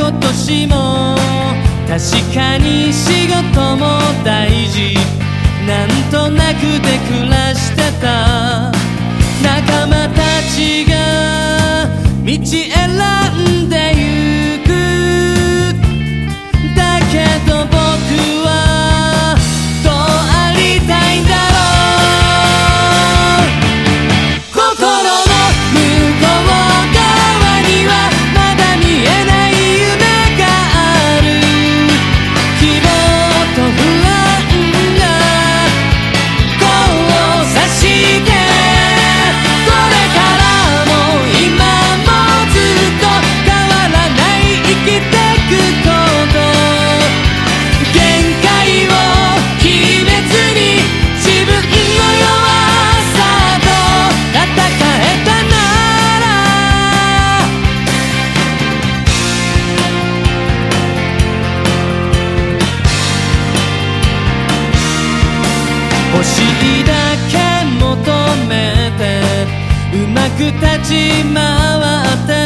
今年も確かに仕事も大事。なんとなくで暮ら星だけ求めてうまく立ち回って